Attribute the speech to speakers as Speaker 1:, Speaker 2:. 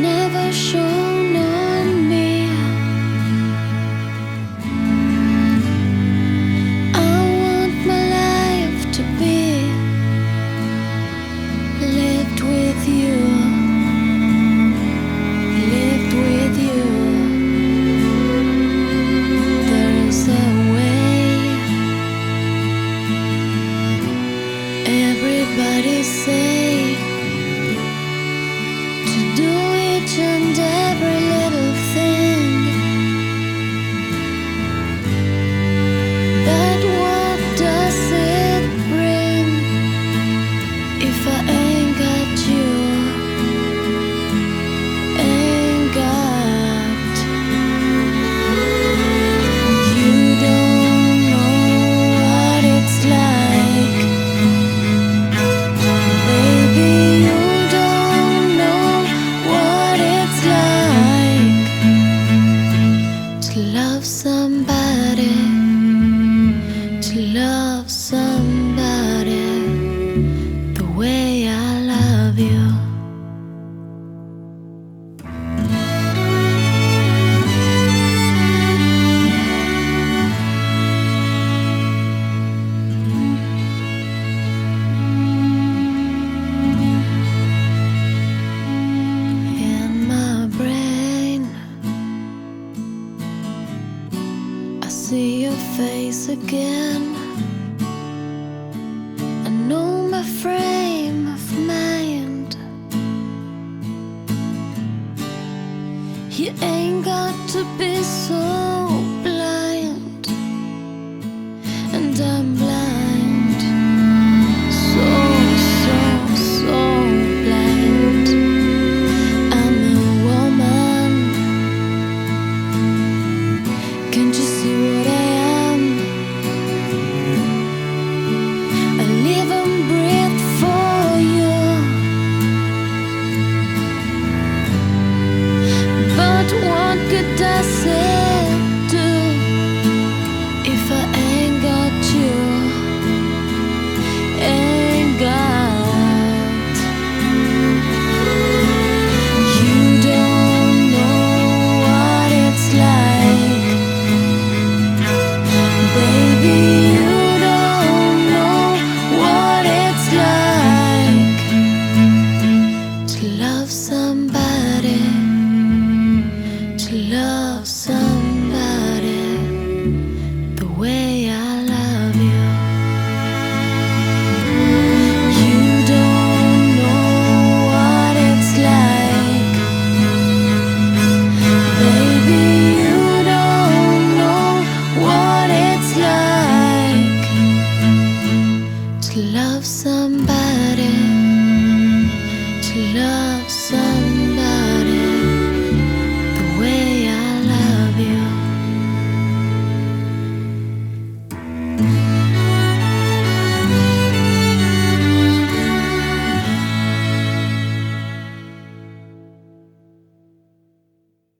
Speaker 1: never sure love somebody, to love somebody the way I love you. see your face again. I know my frame of mind. You ain't got to be so. love somebody the way I love you. You don't know what it's like. Baby, you don't know what it's like to love somebody, to love somebody.